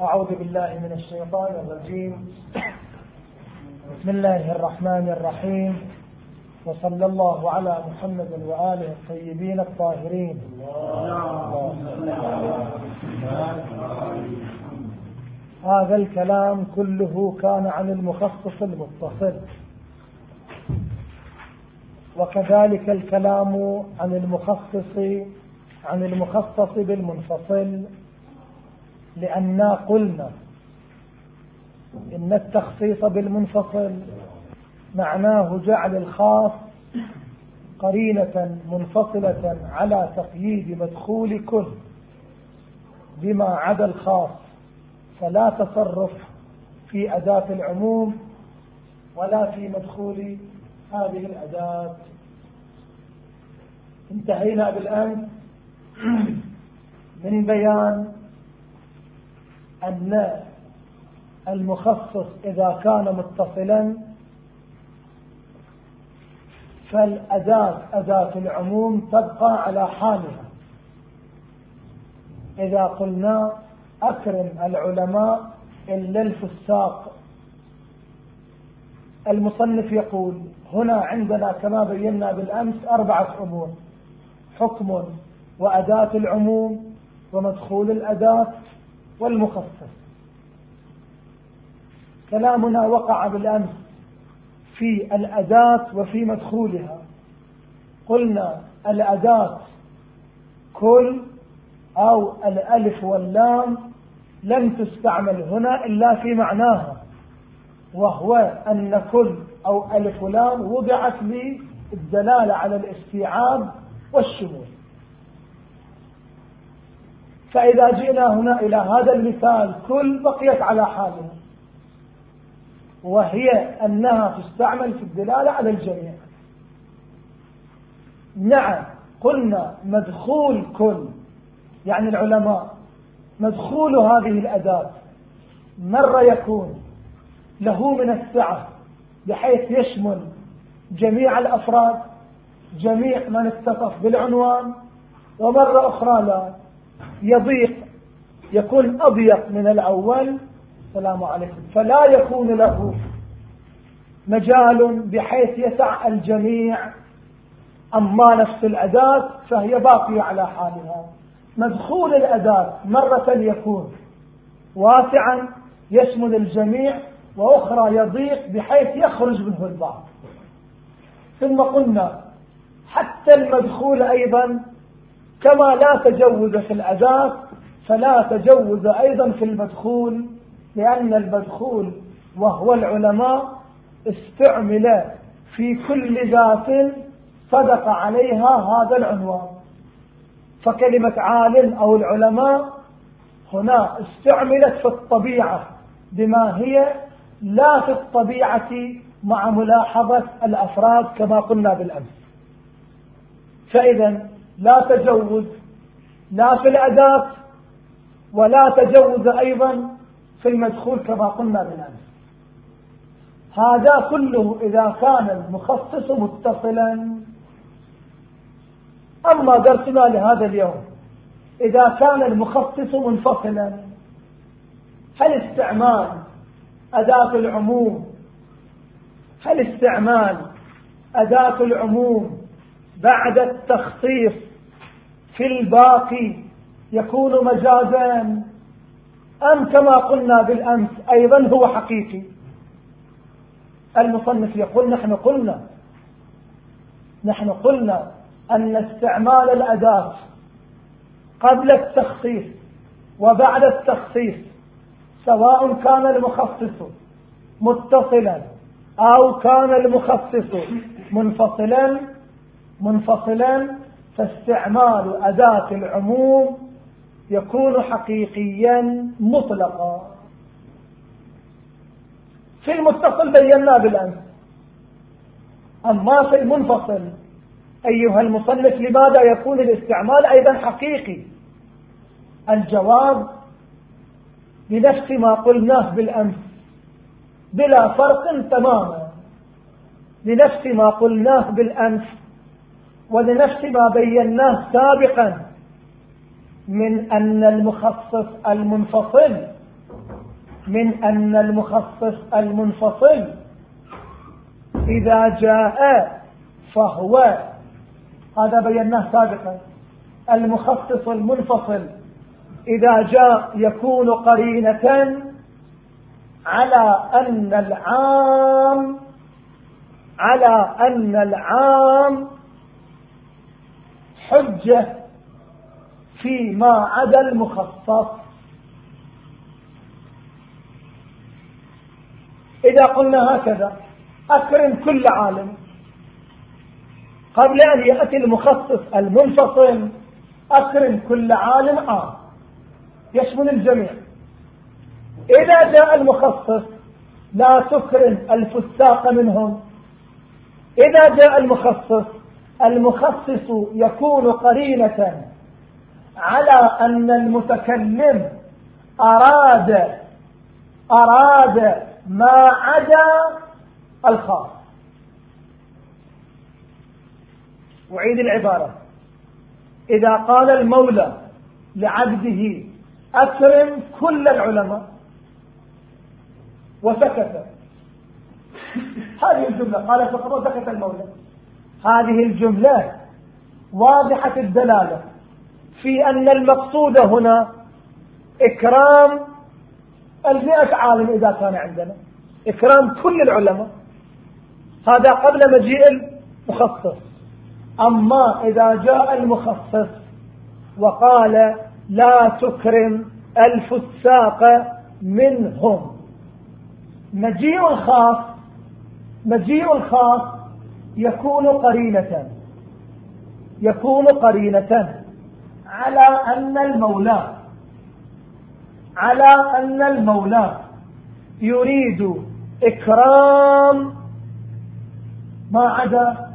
أعوذ بالله من الشيطان الرجيم. بسم الله الرحمن الرحيم. وصلى الله على محمد وآله الطيبين الطاهرين. هذا الكلام كله كان عن المخصص المتصل. وكذلك الكلام عن المخصص عن المخصص بالمنفصل لأننا قلنا إن التخصيص بالمنفصل معناه جعل الخاص قرينة منفصلة على تقييد مدخول كل بما عدا الخاص فلا تصرف في أداة العموم ولا في مدخول هذه الأداة. انتهينا بالأمس من بيان أن المخصص إذا كان متصلا فالأداة أداة العموم تبقى على حالها. إذا قلنا أكرم العلماء إلا الفساق. المصنف يقول هنا عندنا كما بينا بالأمس أربعة أمور حكم وأداة العموم ومدخول الأداة والمخصص كلامنا وقع بالأمس في الأداة وفي مدخولها. قلنا الأداة كل أو الألف واللام لم تستعمل هنا إلا في معناها وهو أن كل أو ألف ولام وضعت للدلالة على الاستيعاب والشمول. فإذا جئنا هنا إلى هذا المثال كل بقيت على حالها وهي أنها تستعمل في الدلالة على الجميع. نعم قلنا مدخول كل يعني العلماء مدخول هذه الأداة. مرة يكون؟ له من السعة بحيث يشمل جميع الأفراد جميع من اتصف بالعنوان ومرة أخرى لا. يضيق يكون أضيق من الأول السلام عليكم. فلا يكون له مجال بحيث يسع الجميع أما نفس الأداة فهي باقية على حالها. مدخول الأداة مرة يكون واسعا يشمل الجميع وأخرى يضيق بحيث يخرج منه البعض. ثم قلنا حتى المدخول أيضا كما لا تجوز في الأداة فلا تجوز أيضا في المدخول لأن المدخول وهو العلماء استعمل في كل ذات صدق عليها هذا العنوان. فكلمة عالم أو العلماء هنا استعملت في الطبيعة بما هي لا في الطبيعة مع ملاحظة الأفراد كما قلنا بالأمس. فإذا لا تجوز لا في الأداة ولا تجوز أيضا في المدخول كما قلنا بالأمس هذا كله إذا كان المخصص متصلا. أما درسنا لهذا اليوم إذا كان المخصص منفصلا هل استعمال أداة العموم هل استعمال أداة العموم بعد التخصيص في الباقي يكون مجازا. أم كما قلنا بالأمس أيضا هو حقيقي. المصنف يقول نحن قلنا نحن قلنا أن استعمال الأداة قبل التخصيص وبعد التخصيص سواء كان المخصص متصلا أو كان المخصص منفصلا منفصلا فاستعمال أداة العموم يكون حقيقيا مطلقا. في المتصل بيناه بالأمس. أما في المنفصل أيها المصنف لماذا يكون الاستعمال أيضا حقيقي؟ الجواب بنفس ما قلناه بالأمس. بلا فرق تماما. لنفس ما قلناه بالأمس. ولنفس ما بيناه سابقا من أن المخصص المنفصل من أن المخصص المنفصل إذا جاء فهو هذا بيناه سابقا. المخصص المنفصل إذا جاء يكون قرينة على أن العام على أن العام حجة فيما عدا المخصص. إذا قلنا هكذا أكرم كل عالم. قبل أن يأتي المخصص المنفصل أكرم كل عالم عام يشمل الجميع؟ إذا جاء المخصص لا تكرم الفساق منهم. إذا جاء المخصص المخصص يكون قرينة على أن المتكلم أراد أراد ما عدا الخاص. أعيد العبارة. إذا قال المولى لعبده أكرم كل العلماء. وسكت. هذه الجملة. قال فقط وسكت المولى. هذه الجملة واضحة الدلالة في أن المقصود هنا إكرام المئة عالم إذا كان عندنا. إكرام كل العلماء. هذا قبل مجيء المخصص. أما إذا جاء المخصص وقال لا تكرم الفساق منهم. مجيء الخاص مجيء الخاص يكون قرينة. يكون قرينة. على أن المولى. على أن المولى. يريد إكرام ما عدا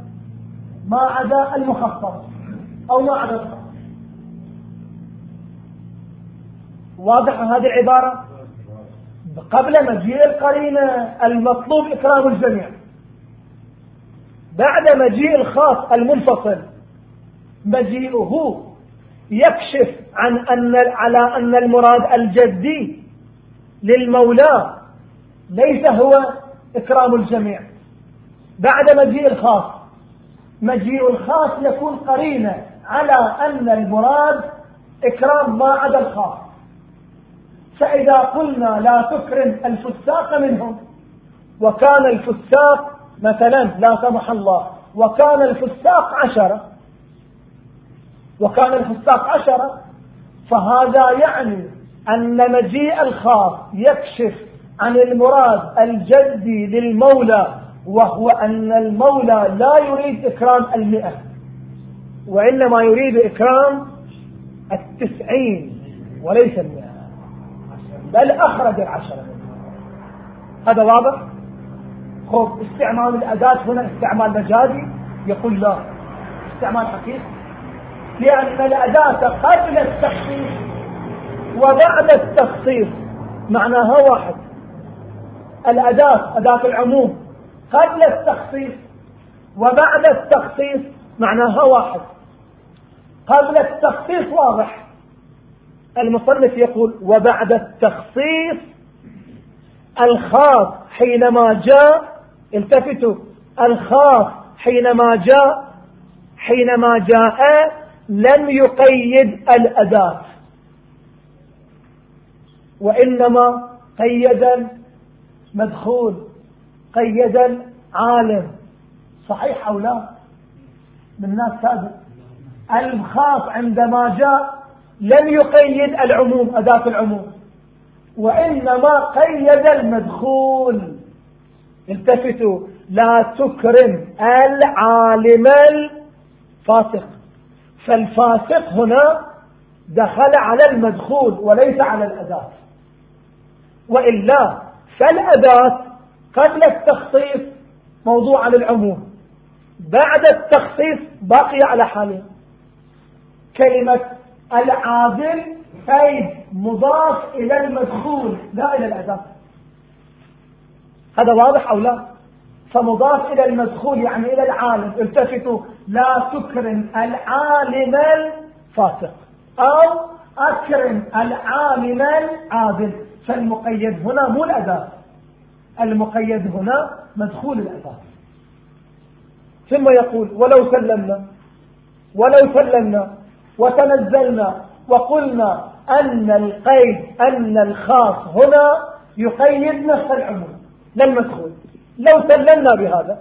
ما عدا المخصص أو ما عدا واضح هذه العبارة؟ قبل مجيء القرينة المطلوب إكرام الجميع. بعد مجيء الخاص المنفصل مجيئه يكشف عن أن على أن المراد الجدي للمولى ليس هو إكرام الجميع. بعد مجيء الخاص مجيء الخاص يكون قرينة على أن المراد إكرام ما عدا الخاص. فإذا قلنا لا تكرم الفساق منهم وكان الفساق مثلا لا سمح الله وكان الفساق عشرة. وكان الفساق عشرة. فهذا يعني أن مجيء الخاص يكشف عن المراد الجدي للمولى وهو أن المولى لا يريد إكرام المئة وإنما يريد إكرام التسعين وليس المئة بل أخرج العشرة هذا واضح؟ خب استعمال الأداة هنا استعمال مجازي يقول لا. استعمال حقيقي. لأن الأداة قبل التخصيص وبعد التخصيص معناها واحد. الأداة أداة العموم قبل التخصيص وبعد التخصيص معناها واحد. قبل التخصيص واضح. المصنف يقول وبعد التخصيص الخاص حينما جاء التفتوا الخاص حينما جاء حينما جاء لم يقيد الأداة. وإنما قيد مدخول قيد عالم صحيح أو لا؟ من الناس سابق. الخاص عندما جاء لم يقيد العموم أداة العموم. وإنما قيد المدخول. التفتوا. لا تكرم العالم الفاسق. فالفاسق هنا دخل على المدخول وليس على الأداة. وإلا فالأداة قبل التخصيص موضوع على العموم بعد التخصيص باقي على حاله كلمة العادل قيد مضاف إلى المدخول لا إلى الأداة. هذا واضح أو لا؟ فمضاف إلى المدخول يعني إلى العالم. التفتوا لا تكرم العالم الفاسق أو أكرم العالم العادل. فالمقيد هنا مو الأداة. المقيد هنا مدخول الأداة. ثم يقول ولو سلمنا ولو سلمنا وتنزلنا وقلنا أن القيد أن الخاص هنا يقيد نفس العموم. لا المدخول لو سلمنا بهذا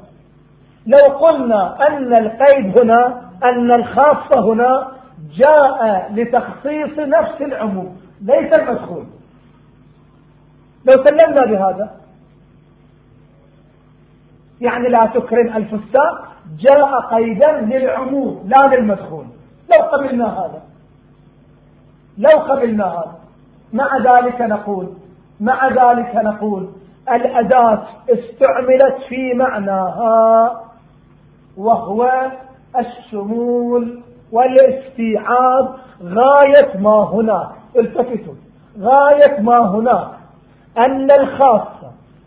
لو قلنا أن القيد هنا أن الخاص هنا جاء لتخصيص نفس العموم ليس المدخول لو سلمنا بهذا يعني لا تكرم الفساق جاء قيدا للعموم لا للمدخول لو قبلنا هذا. لو قبلنا هذا. مع ذلك نقول مع ذلك نقول الأداة استعملت في معناها وهو الشمول والاستيعاب غاية ما هنا. التفتوا. غاية ما هنا. أن الخاص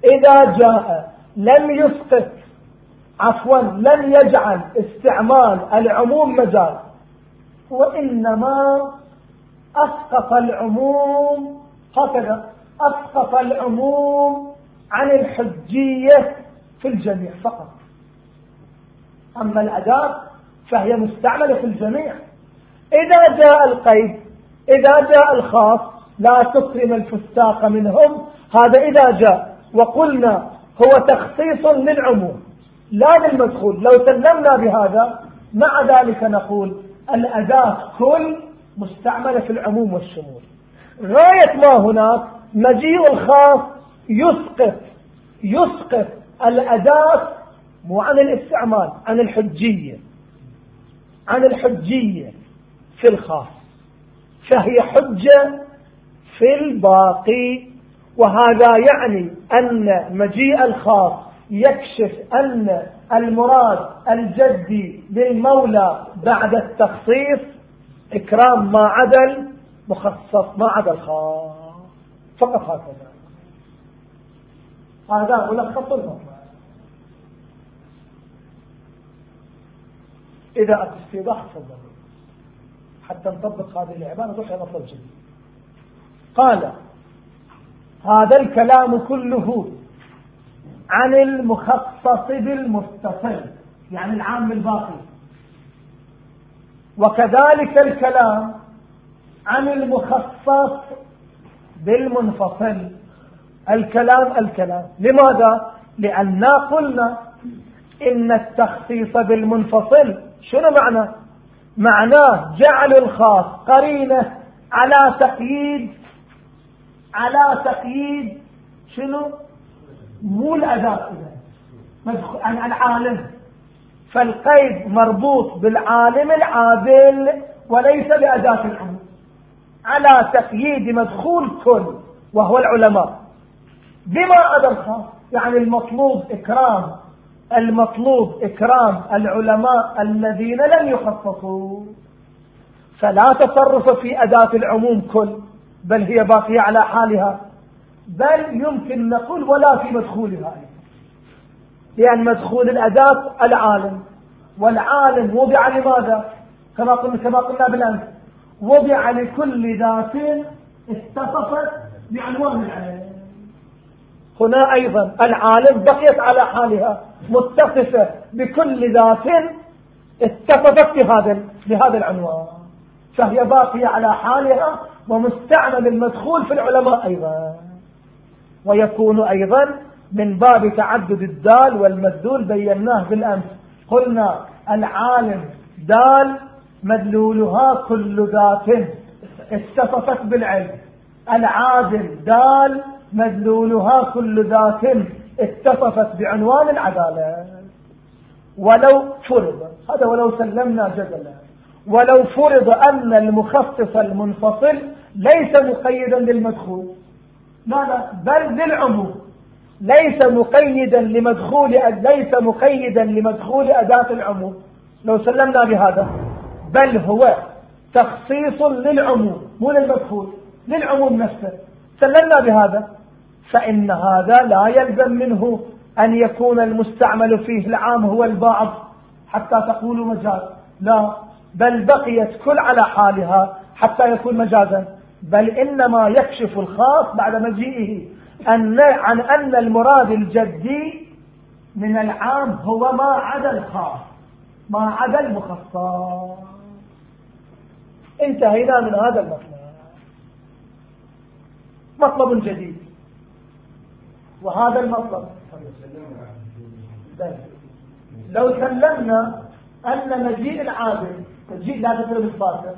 إذا جاء لم يسقط عفوا لم يجعل استعمال العموم مجال وإنما أسقط العموم هكذا أسقط العموم عن الحجية في الجميع فقط. أما الأداة فهي مستعملة في الجميع. إذا جاء القيد إذا جاء الخاص لا تكرم الفساق منهم. هذا إذا جاء. وقلنا هو تخصيص للعموم لا للمدخول. لو سلمنا بهذا مع ذلك نقول الأداة كل مستعملة في العموم والشمول. غاية ما هناك مجيء الخاص يسقط يسقط الأداة مو عن الاستعمال عن الحجية عن الحجية في الخاص. فهي حجة في الباقي وهذا يعني أن مجيء الخاص يكشف أن المراد الجدي للمولى بعد التخصيص إكرام ما عدا المخصص ما عدا الخاص فقط هكذا. هذا ملخص المطلع إذا أتى استيضاح تفضل. حتى نطبق هذه العبارة تروح إلى مطلب جديد قال هذا الكلام كله عن المخصص بالمتصل يعني العام الباقي. وكذلك الكلام عن المخصص بالمنفصل. الكلام الكلام. لماذا؟ لأننا قلنا إن التخصيص بالمنفصل شنو معنى؟ معناه جعل الخاص قرينة على تقييد على تقييد شنو؟ مو الأداة عن العالم فالقيد مربوط بالعالم العادل وليس بأداة العموم على تقييد مدخول كل وهو العلماء. بما الخاص يعني المطلوب إكرام المطلوب إكرام العلماء الذين لم يخصصوا. فلا تصرف في أداة العموم كل بل هي باقية على حالها. بل يمكن نقول ولا في مدخولها. لأن مدخول الأداة العالم. والعالم وضع لماذا؟ كما قلنا كما قلنا بالأمس وضع لكل ذات اتصفت بعنوان العلم هنا أيضا العالم بقيت على حالها متصفة بكل ذات اتصفت بهذا بهذا العنوان. فهي باقية على حالها ومستعمل المدخول في العلماء أيضا. ويكون أيضا من باب تعدد الدال والمدلول بيناه بالأمس. قلنا العالم دال مدلولها كل ذات اتصفت بالعلم. العادل دال مدلولها كل ذات اتصفت بعنوان العدالة. ولو فرض هذا ولو سلمنا جدلا. ولو فرض أن المخصص المنفصل ليس مقيدا للمدخول لا لا بل للعموم. ليس مقيدا لمدخول ليس مقيدا لمدخول أداة العموم. لو سلمنا بهذا. بل هو تخصيص للعموم مو للمدخول. للعموم نفسه. سلمنا بهذا. فإن هذا لا يلزم منه أن يكون المستعمل فيه العام هو البعض. حتى تقول مجاز. لا بل بقيت كل على حالها حتى يكون مجازا. بل إنما يكشف الخاص بعد مجيئه أن عن أن المراد الجدي من العام هو ما عدا الخاص ما عدا المخصص. انتهينا من هذا المطلب. مطلب جديد. وهذا المطلب. لو سلمنا أن مجيء العابد مجيء لا تسلم الفاتح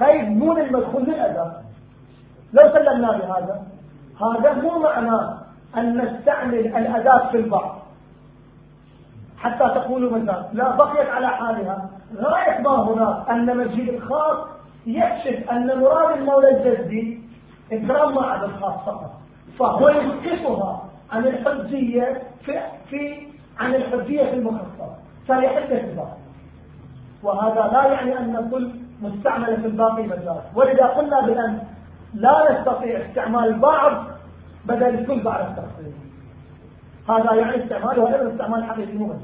قيد مو المدخول للأداء لو سلمنا بهذا هذا مو معناه أن نستعمل الأداة في البعض. حتى تقولوا مثلا لا بقيت على حالها. غاية ما هناك أن مجيء الخاص يكشف أن مراد المولى الجدي إكرام ما عدا الخاص فقط. فهو يسقطها عن الحجية في, في عن الحجية في المخصص فيحل اتفاق وهذا لا يعني أن كل مستعملة في الباقي مجال ولذا قلنا بأن لا نستطيع استعمال بعض بدل الكل بعد التخصيص هذا يعني استعماله ولا استعمال حقيقي مو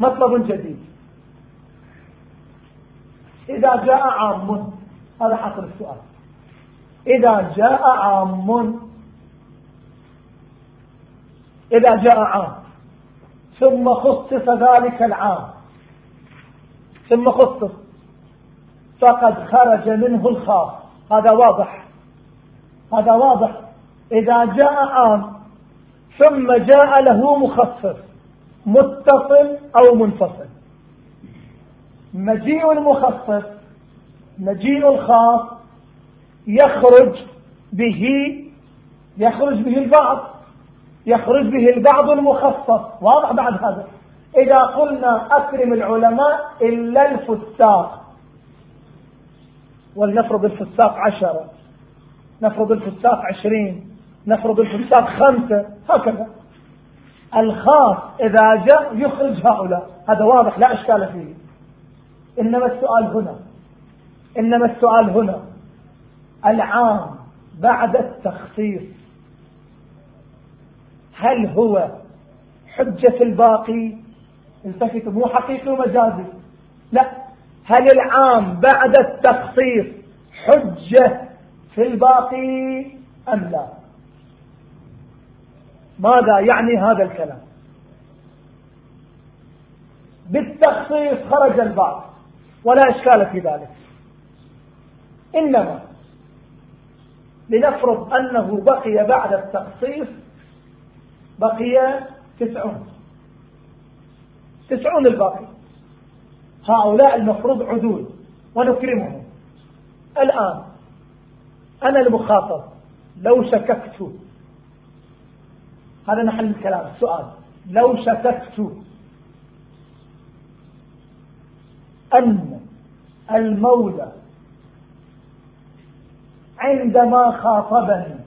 مطلب جديد. إذا جاء عام هذا حصل السؤال. إذا جاء عام. إذا جاء عام. ثم خصص ذلك العام. ثم خصص. فقد خرج منه الخاص. هذا واضح. هذا واضح. إذا جاء عام. ثم جاء له مخصص. متصل أو منفصل. مجيء المخصص. مجيء الخاص. يخرج به يخرج به البعض يخرج به البعض المخصص. واضح بعد هذا. إذا قلنا أكرم العلماء إلا الفساق. ولنفرض الفساق عشرة. نفرض الفساق عشرين. نفرض الفساق خمسة. هكذا. الخاص إذا جاء يخرج هؤلاء. هذا واضح لا إشكال فيه. إنما السؤال هنا. إنما السؤال هنا. العام بعد التخصيص. هل هو حجة الباقي؟ التفت مو حقيقي ومجازي. لا. هل العام بعد التخصيص حجة في الباقي أم لا؟ ماذا يعني هذا الكلام؟ بالتخصيص خرج البعض ولا إشكال في ذلك. إنما لنفرض أنه بقي بعد التخصيص بقي تسعون. تسعون الباقي. هؤلاء المفروض عدول ونكرمهم. الآن أنا المخاطب لو شككت. هذا محل الكلام السؤال. لو شككت. أن المولى عندما خاطبني.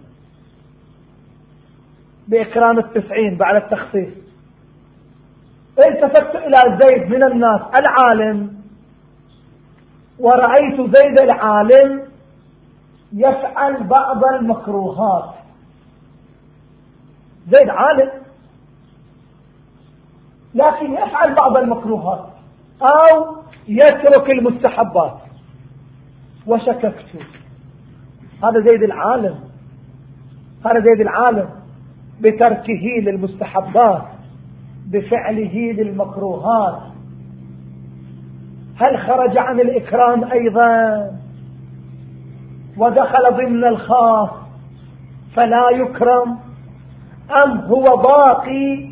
بإكرام التسعين بعد التخصيص. التفت إلى زيد من الناس العالم. ورأيت زيد العالم يفعل بعض المكروهات. زيد عالم. لكن يفعل بعض المكروهات. أو يترك المستحبات. وشككت. هذا زيد العالم. هذا زيد العالم بتركه للمستحبات بفعله للمكروهات. هل خرج عن الإكرام أيضا؟ ودخل ضمن الخاص فلا يكرم. أم هو باقي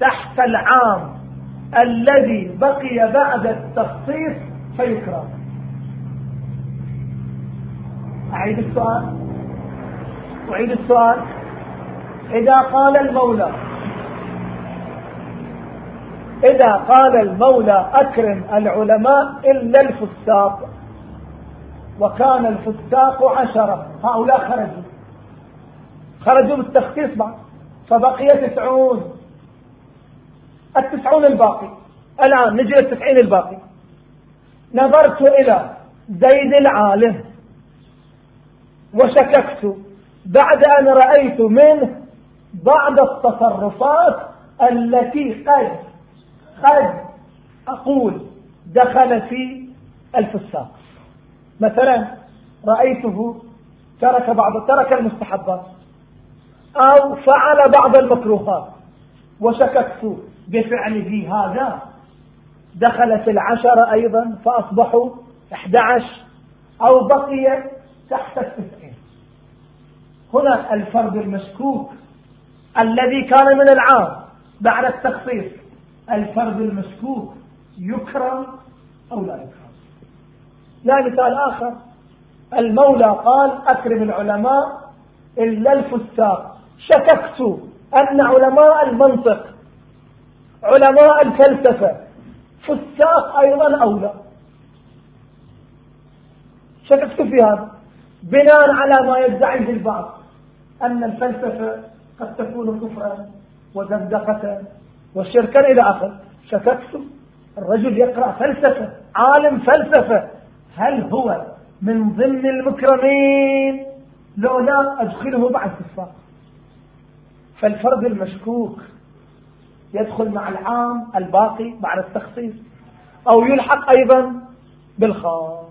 تحت العام الذي بقي بعد التخصيص فيكرم؟ أعيد السؤال. أعيد السؤال. إذا قال المولى إذا قال المولى أكرم العلماء إلا الفساق وكان الفساق عشرة. هؤلاء خرجوا. خرجوا بالتخصيص بعد. فبقي تسعون. التسعون الباقي. الآن نجي للتسعين الباقي. نظرت إلى زيد العالم. وشككت بعد أن رأيت منه بعض التصرفات التي قد قد أقول دخل في الفساق. مثلا رأيته ترك بعض ترك المستحبات أو فعل بعض المكروهات وشككت بفعله هذا. دخلت العشرة أيضا فأصبحوا 11 أو بقي تحت التسعين هنا الفرد المشكوك الذي كان من العام بعد التخصيص الفرد المشكوك يكرم أو لا يكرم؟ لا مثال آخر. المولى قال أكرم العلماء إلا الفساق. شككت أن علماء المنطق علماء الفلسفة فساق أيضا أولى شككت في هذا. بناء على ما يدعيه البعض. أن الفلسفة قد تكون كفرا وزندقة وشركا إلى آخر. شككت الرجل يقرأ فلسفة عالم فلسفة. هل هو من ضمن المكرمين؟ لو لا أدخله مع الكفار فالفرد المشكوك يدخل مع العام الباقي بعد التخصيص أو يلحق أيضا بالخاص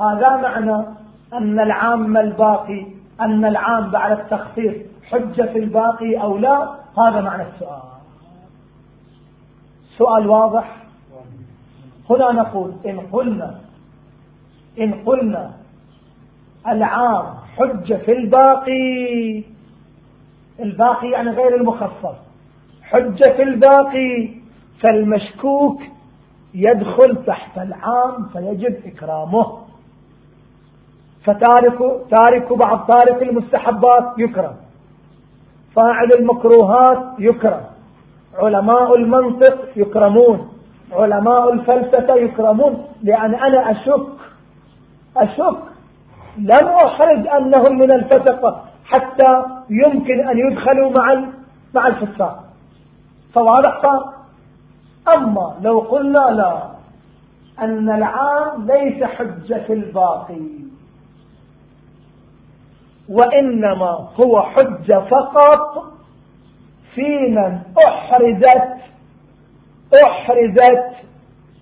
هذا معنى أن العام الباقي أن العام بعد التخصيص حجة في الباقي أو لا؟ هذا معنى السؤال. سؤال واضح؟ هنا نقول إن قلنا إن قلنا العام حجة في الباقي الباقي يعني غير المخصص حجة في الباقي فالمشكوك يدخل تحت العام فيجب إكرامه. فتارك تارك بعض تارك المستحبات يكرم فاعل المكروهات يكرم علماء المنطق يكرمون. علماء الفلسفة يكرمون. لأن أنا أشك أشك. لم أحرج أنهم من الفسقة حتى يمكن أن يدخلوا مع مع الفساق. فواضح أما لو قلنا لا أن العام ليس حجة الباقي. وإنما هو حجة فقط في من أحرزت أحرزت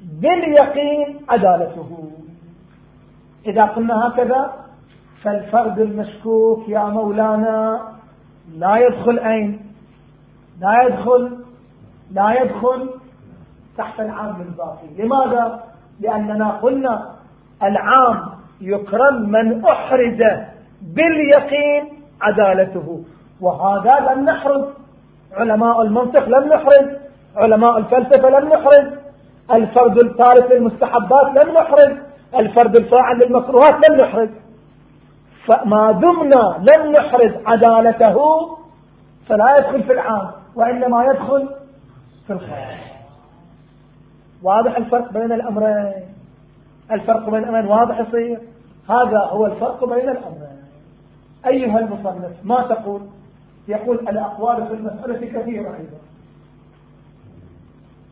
باليقين عدالته. إذا قلنا هكذا فالفرد المشكوك يا مولانا لا يدخل أين؟ لا يدخل لا يدخل تحت العام الباقي لماذا؟ لأننا قلنا العام يكرم من أحرز باليقين عدالته. وهذا لم نحرز علماء المنطق لم نحرز علماء الفلسفة لم نحرز الفرد الثالث للمستحبات لم نحرز الفرد الفاعل للمكروهات لم نحرز فما دمنا لم نحرز عدالته فلا يدخل في العام وإنما يدخل في الخير. واضح الفرق بين الأمرين. الفرق بين الأمرين واضح يصير. هذا هو الفرق بين الأمرين. أيها المصنف ما تقول؟ يقول الأقوال في المسألة كثيرة أيضا.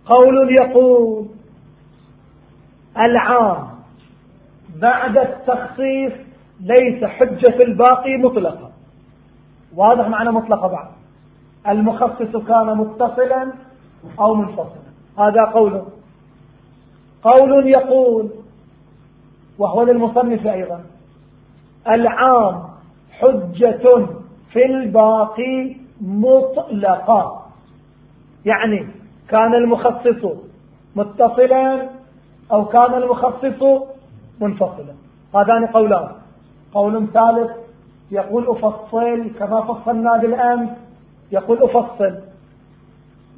قول يقول العام بعد التخصيص ليس حجة في الباقي مطلقة واضح معنى مطلقة بعد. المخصص كان متصلا أو منفصلا. هذا قول قول يقول وهو للمصنف أيضا العام حجة في الباقي مطلقة. يعني كان المخصص متصلا أو كان المخصص منفصلا. هذان قولان. قول ثالث يقول أفصل كما فصلنا بالأمس يقول أفصل.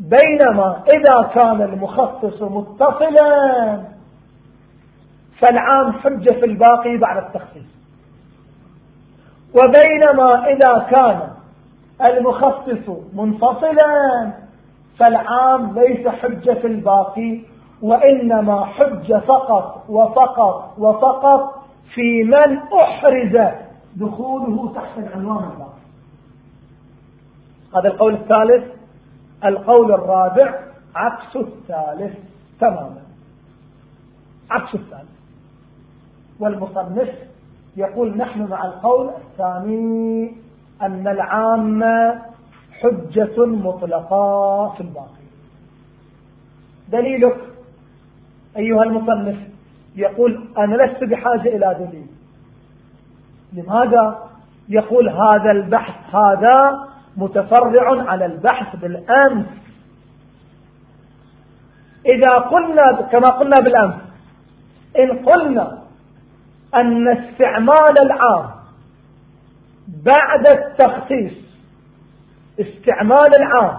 بينما إذا كان المخصص متصلا فالعام حجة في الباقي بعد التخصيص. وبينما إذا كان المخصص منفصلا فالعام ليس حجة الباقي وإنما حجة فقط وفقط وفقط في من أحرز دخوله تحت العنوان الباقي. هذا القول الثالث. القول الرابع عكس الثالث تماما. عكس الثالث. والمصنف يقول نحن مع القول الثاني أن العامة حجة مطلقة في الباقي دليلك أيها المصنف يقول أنا لست بحاجة إلى دليل. لماذا يقول هذا البحث هذا متفرع على البحث بالأمس؟ إذا قلنا كما قلنا بالأمس إن قلنا أن استعمال العام بعد التخصيص استعمال العام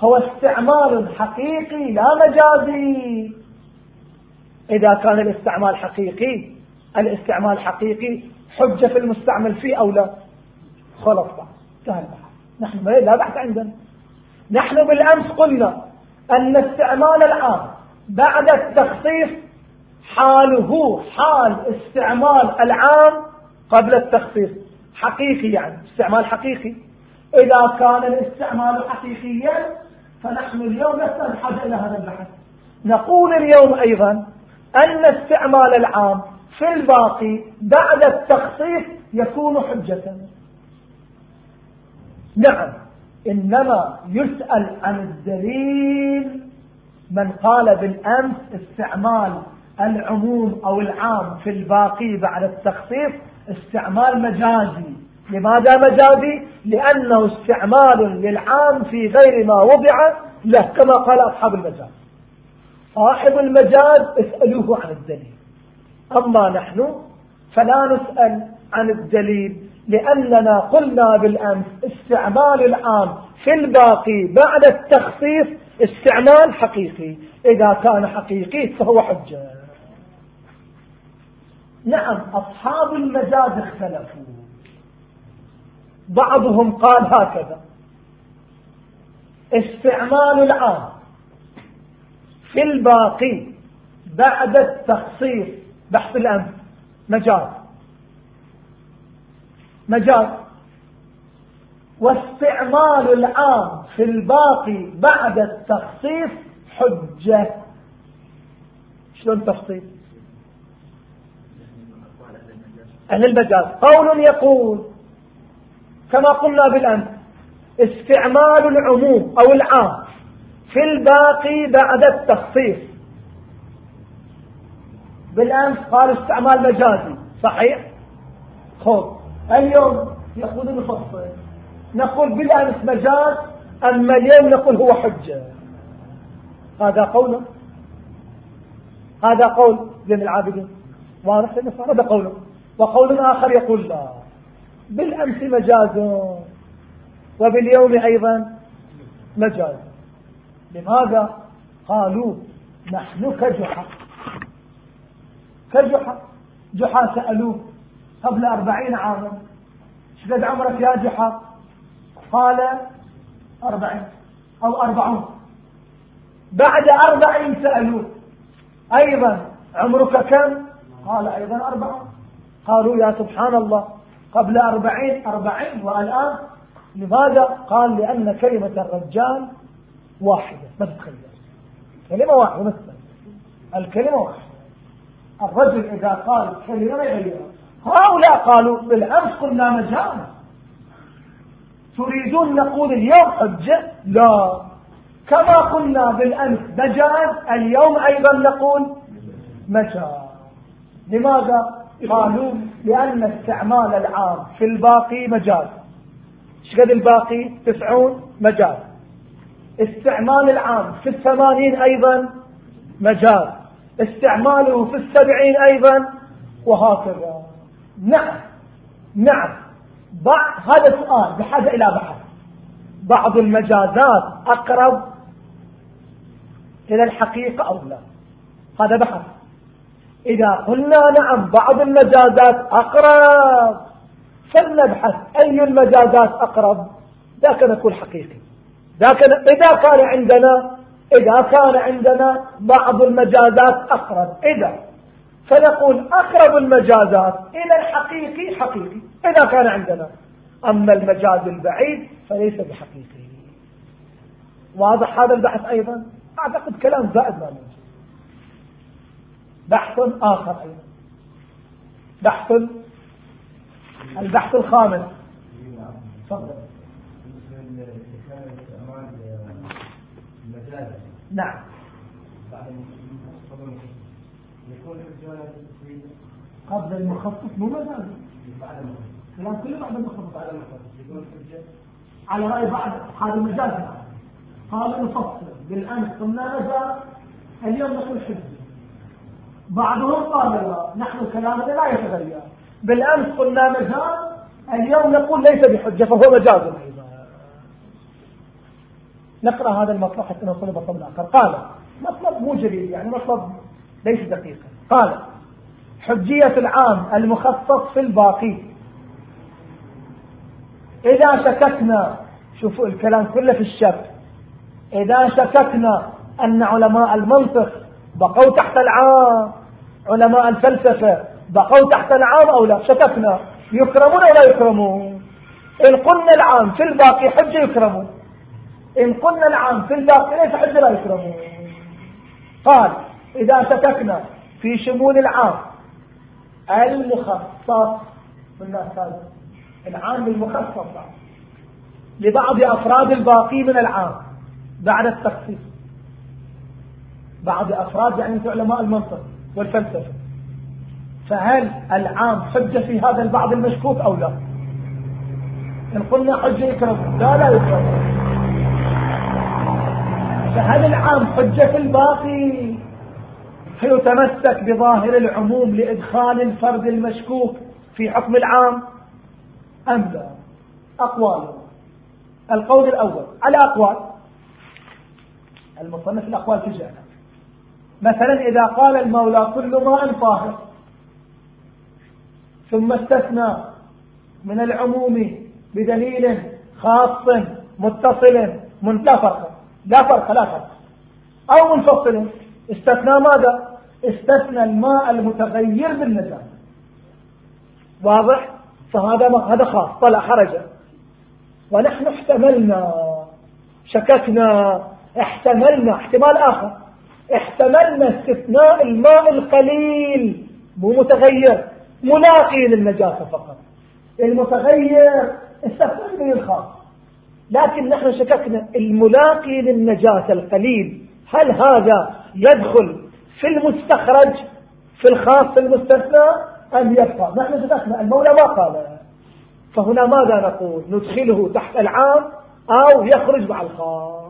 هو استعمال حقيقي لا مجازي. إذا كان الاستعمال حقيقي الاستعمال حقيقي حجة في المستعمل فيه أو لا؟ بعض انتهى نحن لا بحث عندنا. نحن بالأمس قلنا أن استعمال العام بعد التخصيص حاله حال استعمال العام قبل التخصيص. حقيقي يعني استعمال حقيقي. إذا كان الاستعمال حقيقيا فنحن اليوم نسأل حاجة إلى هذا البحث. نقول اليوم أيضا أن استعمال العام في الباقي بعد التخصيص يكون حجة. نعم إنما يسأل عن الدليل من قال بالأمس استعمال العموم أو العام في الباقي بعد التخصيص استعمال مجازي. لماذا مجازي؟ لأنه استعمال للعام في غير ما وضع له كما قال أصحاب المجاز. صاحب المجاز اسألوه عن الدليل. أما نحن فلا نسأل عن الدليل لأننا قلنا بالأمس استعمال العام في الباقي بعد التخصيص استعمال حقيقي. إذا كان حقيقي فهو حجة. نعم أصحاب المجاز اختلفوا. بعضهم قال هكذا استعمال العام في الباقي بعد التخصيص بحث الأمس مجاز. مجاز. واستعمال العام في الباقي بعد التخصيص حجة. شلون تفصيل أهل المجاز قول يقول كما قلنا بالأمس استعمال العموم أو العام في الباقي بعد التخصيص. بالأمس قال استعمال مجازي. صحيح؟ خذ اليوم يقول المفصل. نقول بالأمس مجاز أما اليوم نقول هو حجة. هذا قوله؟ هذا قول زين العابدين واضح هذا قوله. وقول آخر يقول لا. بالأمس مجاز وباليوم أيضا مجاز. لماذا؟ قالوا نحن كجحا. كجحا. جحا سألوه قبل أربعين عاما. شقد عمرك يا جحا؟ قال أربعين أو أربعون. بعد أربعين سألوه أيضا عمرك كم؟ قال أيضا أربعون. قالوا يا سبحان الله. قبل أربعين أربعين والآن لماذا؟ قال لأن كلمة الرجال واحدة ما تتخيل. كلمة واحدة مثلا الكلمة واحدة. الرجل إذا قال كلمة يغيرها. هؤلاء قالوا بالأمس قلنا مجال تريدون نقول اليوم حجة؟ لا. كما قلنا بالأمس مجاز اليوم أيضا نقول مجاز. لماذا؟ قالوا لأن استعمال العام في الباقي مجاز. إيش قد الباقي؟ تسعون مجاز. استعمال العام في الثمانين أيضا مجاز. استعماله في السبعين أيضا وهكذا. نعم نعم. بعض هذا سؤال بحاجة إلى بحث بعض المجازات أقرب إلى الحقيقة أو لا؟ هذا بحث. إذا قلنا نعم بعض المجازات أقرب فلنبحث أي المجازات أقرب. ذاك نقول حقيقي. ذاك إذا كان عندنا إذا كان عندنا بعض المجازات أقرب. إذا فنقول أقرب المجازات إلى الحقيقي حقيقي إذا كان عندنا. أما المجاز البعيد فليس بحقيقي. واضح هذا البحث أيضا؟ أعتقد كلام زائد ما نجي بحث آخر أيضا. بحث البحث الخامس. تفضل. نعم. قبل المخصص مو مجاز كلام كله بعد المخصص على المخصص على رأي بعض أصحاب المجاز قالوا نفصل بالأمس قلنا مجاز اليوم نقول حجة بعضهم قال لا نحن كلامنا لا يتغير. بالأمس قلنا مجاز اليوم نقول ليس بحجة فهو مجاز أيضا. نقرأ هذا المطلب حتى نوصل لمطلب الآخر قال مطلب مو جديد يعني مطلب ليس دقيقا. قال حجية العام المخصص في الباقي. إذا شككنا شوفوا الكلام كله في الشك. إذا شككنا أن علماء المنطق بقوا تحت العام علماء الفلسفة بقوا تحت العام أو لا؟ شككنا. يكرمون أو لا يكرمون؟ إن قلنا العام في الباقي حجة يكرمون. إن قلنا العام في الباقي ليس حجة لا يكرمون. قال إذا شككنا في شمول العام المخصص الناس هذا العام المخصص. لبعض أفراد الباقي من العام. بعد التخصيص. بعض أفراد يعني علماء المنطق. والفلسفة. فهل العام حجة في هذا البعض المشكوك أو لا؟ إن قلنا حجة يكرم لا لا يكرم فهل العام حجة في الباقي فيتمسك بظاهر العموم لإدخال الفرد المشكوك في حكم العام؟ أم لا؟ أقوال. القول الأول على أقوال المصنف الأقوال في جهنم مثلا إذا قال المولى كل ماء طاهر ثم استثنى من العموم بدليل خاص متصل من لا فرق لا فرق. أو منفصل. استثنى ماذا؟ استثنى الماء المتغير بالنجاة. واضح؟ فهذا هذا خاص. طلع خرج. ونحن احتملنا شككنا احتملنا احتمال آخر. احتملنا استثناء الماء القليل مو متغير ملاقي للنجاسة فقط. المتغير استثنى به الخاص. لكن نحن شككنا الملاقي للنجاسة القليل هل هذا يدخل في المستخرج في الخاص المستثنى؟ أم يبقى؟ نحن شككنا المولى ما قال. فهنا ماذا نقول؟ ندخله تحت العام أو يخرج مع الخاص.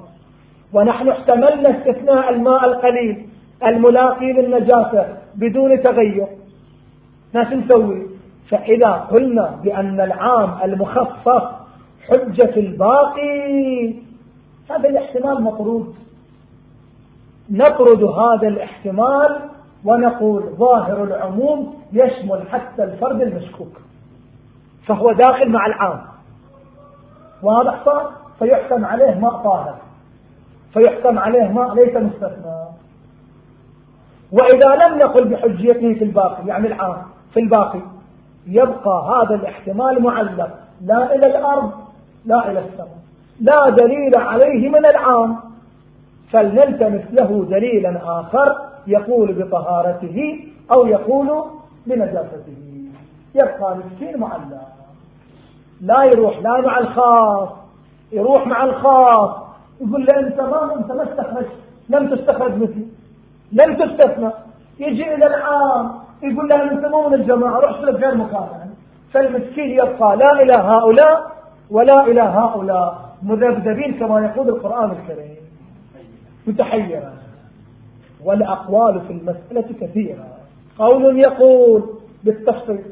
ونحن احتملنا استثناء الماء القليل الملاقي للنجاسة بدون تغير. ناس نسوي فإذا قلنا بأن العام المخصص حجة الباقي هذا الاحتمال مطرود. نطرد هذا الاحتمال ونقول ظاهر العموم يشمل حتى الفرد المشكوك فهو داخل مع العام. واضح صار؟ فيحكم عليه ماء طاهر. فيحكم عليه ماء ليس مستثنى. وإذا لم نقل بحجيته في الباقي يعني العام في الباقي يبقى هذا الاحتمال معلق. لا إلى الأرض لا إلى السماء. لا دليل عليه من العام. فلنلتمس له دليلا آخر يقول بطهارته أو يقول بنجاسته. يبقى مسكين معلق. لا يروح لا مع الخاص يروح مع الخاص. يقول له انت ما انت ما استخرج لم تستخرج مثلي. لم تستثنى. يجي إلى العام يقول له أنت مو من الجماعة روح سلك غير مكان فالمسكين يبقى لا إلى هؤلاء ولا إلى هؤلاء. مذبذبين كما يقول القرآن الكريم. متحيرا والأقوال في المسألة كثيرة. قول يقول بالتفصيل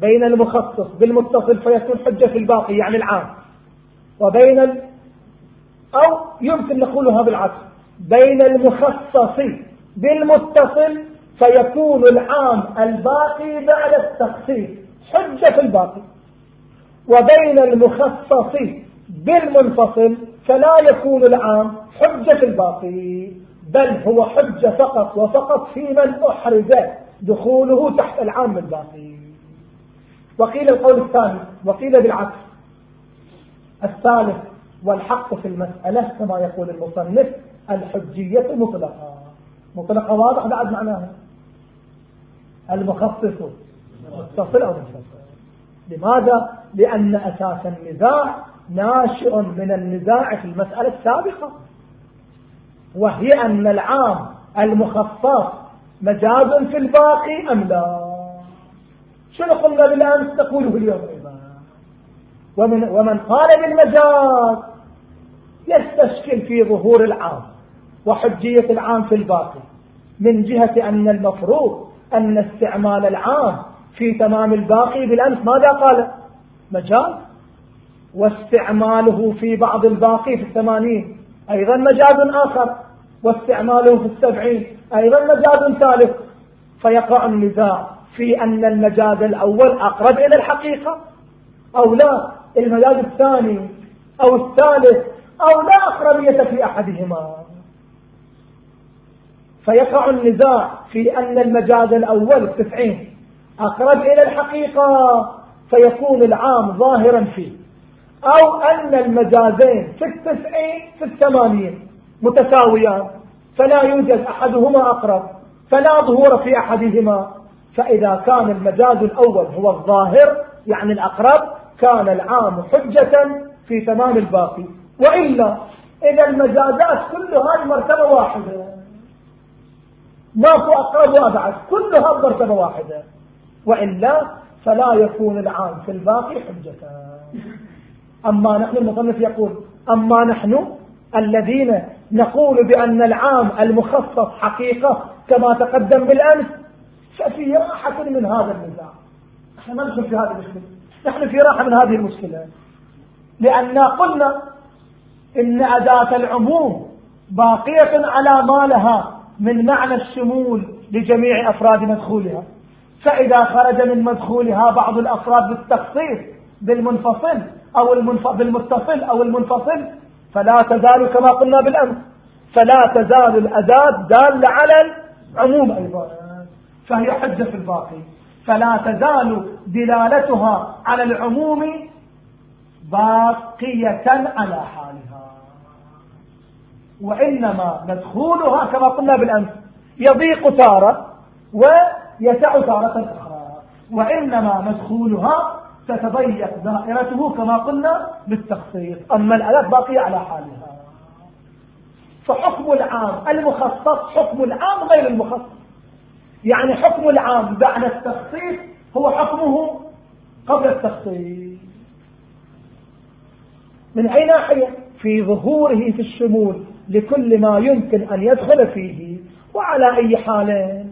بين المخصص بالمتصل فيكون حجة في الباقي يعني العام. وبين أو يمكن نقولها بالعكس بين المخصص بالمتصل فيكون العام الباقي بعد التخصيص حجة في الباقي. وبين المخصص بالمنفصل فلا يكون العام حجة في الباقي بل هو حجة فقط وفقط في من أحرز دخوله تحت العام الباقي. وقيل القول الثاني وقيل بالعكس. الثالث والحق في المسألة كما يقول المصنف الحجية مطلقة. مطلقة واضح بعد معناها. المخصص. متصل أو منفصل لماذا؟ لأن أساس النزاع ناشئ من النزاع في المسألة السابقة. وهي أن العام المخصص مجاز في الباقي أم لا؟ شنو قلنا بالأمس تقوله اليوم ومن, ومن قال بالمجاز يستشكل في ظهور العام وحجية العام في الباقي من جهة أن المفروض أن استعمال العام في تمام الباقي بالأمس ماذا قال؟ مجاز. واستعماله في بعض الباقي في الثمانين أيضا مجاز آخر واستعماله في السبعين أيضا مجاز ثالث. فيقع النزاع في أن المجاز الأول أقرب إلى الحقيقة أو لا المجاز الثاني أو الثالث أو لا أقربية في أحدهما. فيقع النزاع في أن المجاز الأول التسعين أقرب إلى الحقيقة فيكون العام ظاهرا فيه. أو أن المجازين في التسعين في الثمانين متساويان فلا يوجد أحدهما أقرب فلا ظهور في أحدهما. فإذا كان المجاز الأول هو الظاهر يعني الأقرب كان العام حجة في تمام الباقي. وإلا إذا المجازات كلها مرتبة واحدة. ما هو أقرب وأبعد كلها مرتبة واحدة. وإلا فلا يكون العام في الباقي حجة. أما نحن المصنف يقول أما نحن الذين نقول بأن العام المخصص حقيقة كما تقدم بالأمس ففي راحة من هذا النزاع. نحن ما ندخل في هذه المشكلة. نحن في راحة من هذه المشكلة. لأننا قلنا إن أداة العموم باقية على ما لها من معنى الشمول لجميع أفراد مدخولها. فإذا خرج من مدخولها بعض الأفراد بالتخصيص بالمنفصل أو المنف... بالمتصل أو المنفصل فلا تزال كما قلنا بالأمس فلا تزال الأداة دالة على العموم أيضا. فهي حجة في الباقي. فلا تزال دلالتها على العموم باقية على حالها. وإنما مدخولها كما قلنا بالأمس يضيق تارة ويسع تارة أخرى. وإنما مدخولها تتضيق دائرته كما قلنا بالتخصيص. أما الآلات باقية على حالها. فحكم العام المخصص حكم العام غير المخصص. يعني حكم العام بعد التخصيص هو حكمه قبل التخصيص. من أي ناحية؟ في ظهوره في الشمول. لكل ما يمكن أن يدخل فيه وعلى أي حال.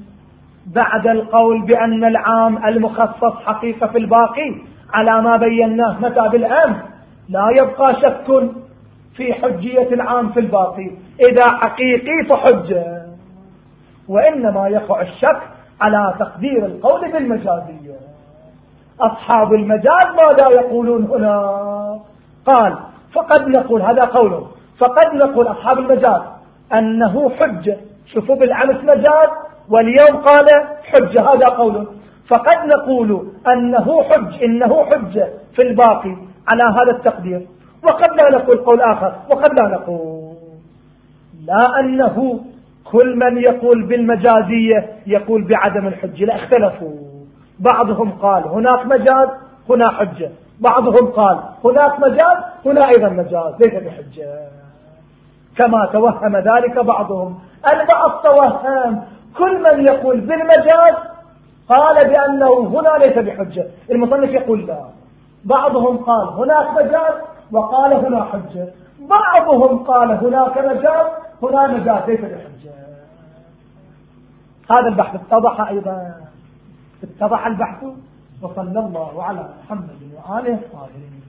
بعد القول بأن العام المخصص حقيقة في الباقي على ما بيناه متى بالأمس لا يبقى شك في حجية العام في الباقي. إذا حقيقي فحجة. وإنما يقع الشك على تقدير القول بالمجازية. أصحاب المجاز ماذا يقولون هنا؟ قال فقد نقول هذا قوله. فقد نقول أصحاب المجاز أنه حجة شوفوا بالعمس مجاز واليوم قال حجة هذا قوله فقد نقول أنه حج إنه حجة في الباقي على هذا التقدير. وقد لا نقول قول آخر وقد لا نقول. لا أنه كل من يقول بالمجازية يقول بعدم الحجة لا اختلفوا. بعضهم قال هناك مجاز هنا حجة بعضهم قال هناك مجاز هنا أيضا مجاز ليس بحجة. كما توهم ذلك بعضهم. البعض توهم كل من يقول بالمجاز قال بأنه هنا ليس بحجة. المصنف يقول لا. بعضهم قال هناك مجاز وقال هنا حجة. بعضهم قال هناك مجاز هنا مجاز ليس بحجة. هذا البحث اتضح أيضا. اتضح البحث وصلى الله على محمد وآله الطاهرين.